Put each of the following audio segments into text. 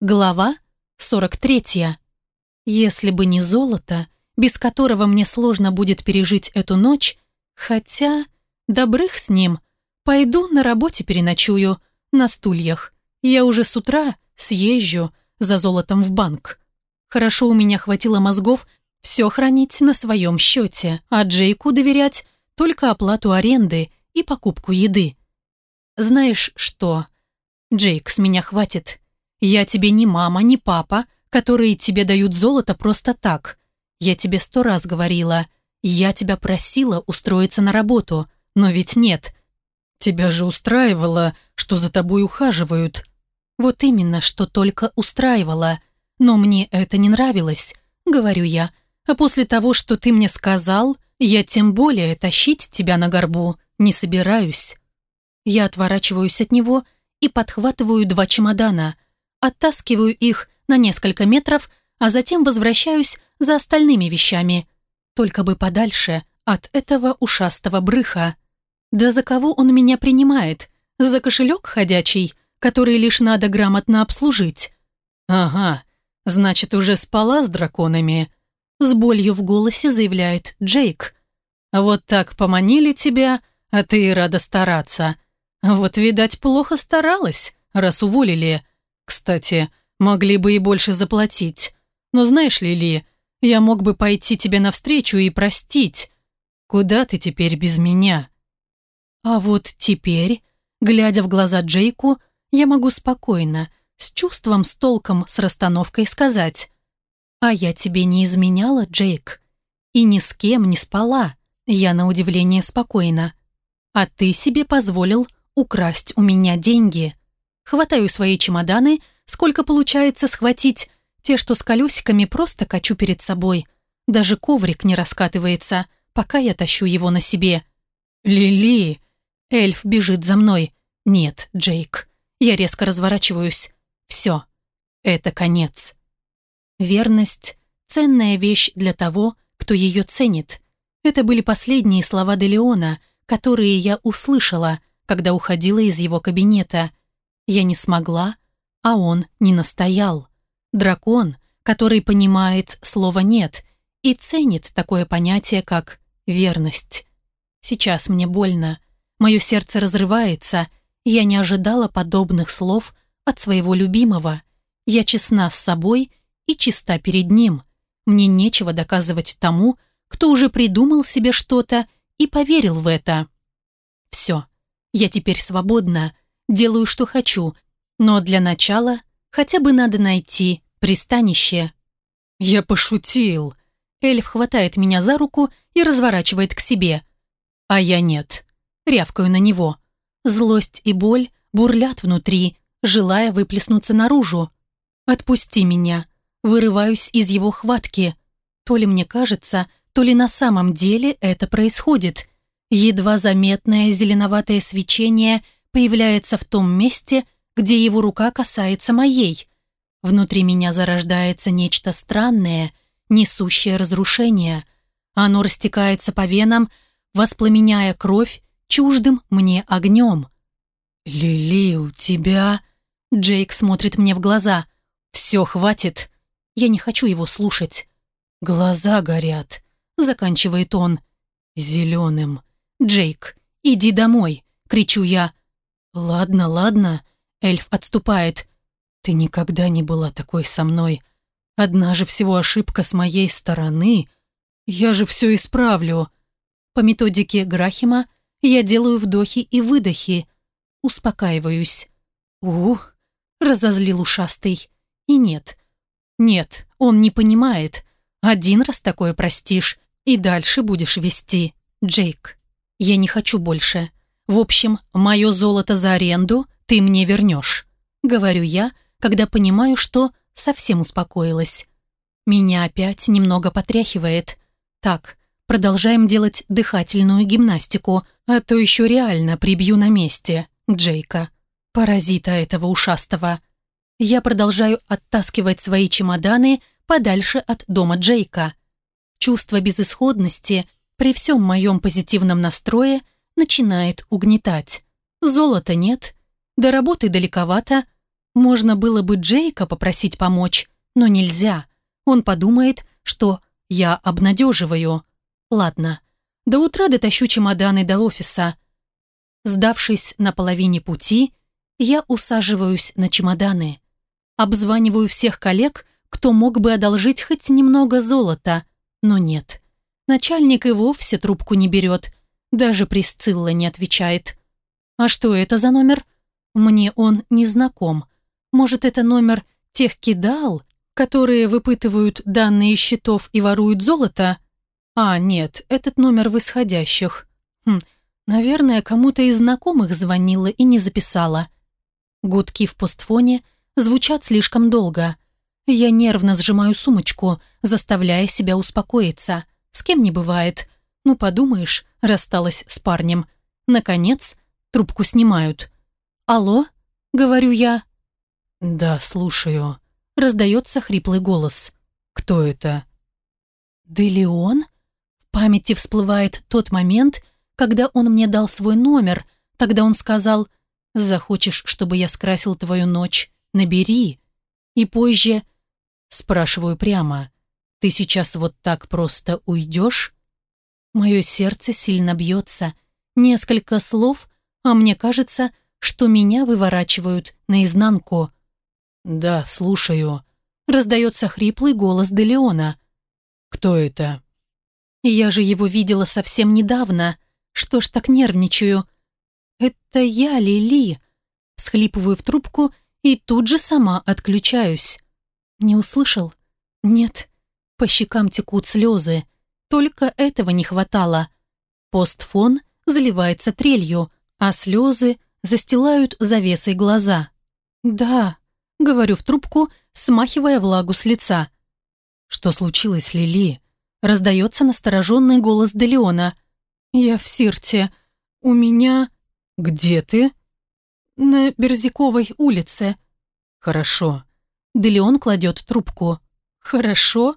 Глава 43. Если бы не золото, без которого мне сложно будет пережить эту ночь, хотя добрых с ним, пойду на работе переночую, на стульях. Я уже с утра съезжу за золотом в банк. Хорошо у меня хватило мозгов все хранить на своем счете, а Джейку доверять только оплату аренды и покупку еды. Знаешь что? Джейк, с меня хватит. Я тебе не мама, не папа, которые тебе дают золото просто так. Я тебе сто раз говорила. Я тебя просила устроиться на работу, но ведь нет. Тебя же устраивало, что за тобой ухаживают. Вот именно, что только устраивало. Но мне это не нравилось, говорю я. А после того, что ты мне сказал, я тем более тащить тебя на горбу не собираюсь. Я отворачиваюсь от него и подхватываю два чемодана – оттаскиваю их на несколько метров, а затем возвращаюсь за остальными вещами. Только бы подальше от этого ушастого брыха. Да за кого он меня принимает? За кошелек ходячий, который лишь надо грамотно обслужить? Ага, значит, уже спала с драконами. С болью в голосе заявляет Джейк. Вот так поманили тебя, а ты и рада стараться. Вот, видать, плохо старалась, раз уволили. Кстати, могли бы и больше заплатить. Но знаешь, Лили, я мог бы пойти тебе навстречу и простить. Куда ты теперь без меня? А вот теперь, глядя в глаза Джейку, я могу спокойно, с чувством, с толком, с расстановкой сказать. А я тебе не изменяла, Джейк. И ни с кем не спала. Я на удивление спокойна. А ты себе позволил украсть у меня деньги хватаю свои чемоданы, сколько получается схватить, те, что с колесиками просто качу перед собой. Даже коврик не раскатывается, пока я тащу его на себе. «Лили!» Эльф бежит за мной. «Нет, Джейк». Я резко разворачиваюсь. «Все. Это конец». Верность – ценная вещь для того, кто ее ценит. Это были последние слова Делеона, которые я услышала, когда уходила из его кабинета. Я не смогла, а он не настоял. Дракон, который понимает слово «нет» и ценит такое понятие, как «верность». Сейчас мне больно. Мое сердце разрывается. Я не ожидала подобных слов от своего любимого. Я честна с собой и чиста перед ним. Мне нечего доказывать тому, кто уже придумал себе что-то и поверил в это. Все. Я теперь свободна делаю, что хочу, но для начала хотя бы надо найти пристанище». «Я пошутил!» Эльф хватает меня за руку и разворачивает к себе. «А я нет». Рявкаю на него. Злость и боль бурлят внутри, желая выплеснуться наружу. «Отпусти меня!» Вырываюсь из его хватки. То ли мне кажется, то ли на самом деле это происходит. Едва заметное зеленоватое свечение – появляется в том месте, где его рука касается моей. Внутри меня зарождается нечто странное, несущее разрушение. Оно растекается по венам, воспламеняя кровь чуждым мне огнем. «Лили, у тебя...» Джейк смотрит мне в глаза. «Все, хватит. Я не хочу его слушать». «Глаза горят», — заканчивает он. «Зеленым». «Джейк, иди домой», — кричу я. «Ладно, ладно», — эльф отступает. «Ты никогда не была такой со мной. Одна же всего ошибка с моей стороны. Я же все исправлю». По методике Грахима я делаю вдохи и выдохи. Успокаиваюсь. У, — разозлил ушастый. «И нет. Нет, он не понимает. Один раз такое простишь, и дальше будешь вести, Джейк. Я не хочу больше. В общем, мое золото за аренду ты мне вернешь», — говорю я, когда понимаю, что совсем успокоилась. Меня опять немного потряхивает. Так, продолжаем делать дыхательную гимнастику, а то еще реально прибью на месте Джейка, паразита этого ушастого. Я продолжаю оттаскивать свои чемоданы подальше от дома Джейка. Чувство безысходности при всем моем позитивном настрое – начинает угнетать. Золота нет, до работы далековато. Можно было бы Джейка попросить помочь, но нельзя. Он подумает, что я обнадеживаю. Ладно, до утра дотащу чемоданы до офиса. Сдавшись на половине пути, я усаживаюсь на чемоданы. Обзваниваю всех коллег, кто мог бы одолжить хоть немного золота, но нет. Начальник и вовсе трубку не берет – даже Присцилла не отвечает. А что это за номер? Мне он не знаком. Может, это номер тех кидал, которые выпытывают данные счетов и воруют золото? А, нет, этот номер в. Хм, наверное, кому-то из знакомых звонила и не записала. Гудки в постфоне звучат слишком долго. Я нервно сжимаю сумочку, заставляя себя успокоиться. С кем не бывает. Ну, подумаешь, рассталась с парнем. Наконец, трубку снимают. «Алло?» — говорю я. «Да, слушаю», — раздается хриплый голос. «Кто это?» Да ли он? В памяти всплывает тот момент, когда он мне дал свой номер. Тогда он сказал «Захочешь, чтобы я скрасил твою ночь? Набери». И позже спрашиваю прямо «Ты сейчас вот так просто уйдешь?» Мое сердце сильно бьется. Несколько слов, а мне кажется, что меня выворачивают наизнанку. «Да, слушаю», — раздается хриплый голос Делеона. «Кто это?» «Я же его видела совсем недавно. Что ж так нервничаю?» «Это я, Лили!» Схлипываю в трубку и тут же сама отключаюсь. «Не услышал?» «Нет». По щекам текут слезы. Только этого не хватало. Постфон заливается трелью, а слезы застилают завесой глаза. «Да», — говорю в трубку, смахивая влагу с лица. «Что случилось, Лили?» — раздается настороженный голос Делеона. «Я в Сирте. У меня...» «Где ты?» «На Берзиковой улице». «Хорошо». Делеон кладет трубку. «Хорошо?»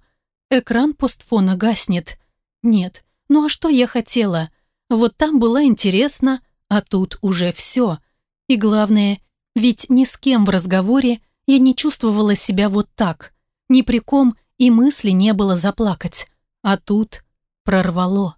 Экран постфона гаснет. Нет, ну а что я хотела? Вот там было интересно, а тут уже все. И главное, ведь ни с кем в разговоре я не чувствовала себя вот так. Ни при ком и мысли не было заплакать. А тут прорвало.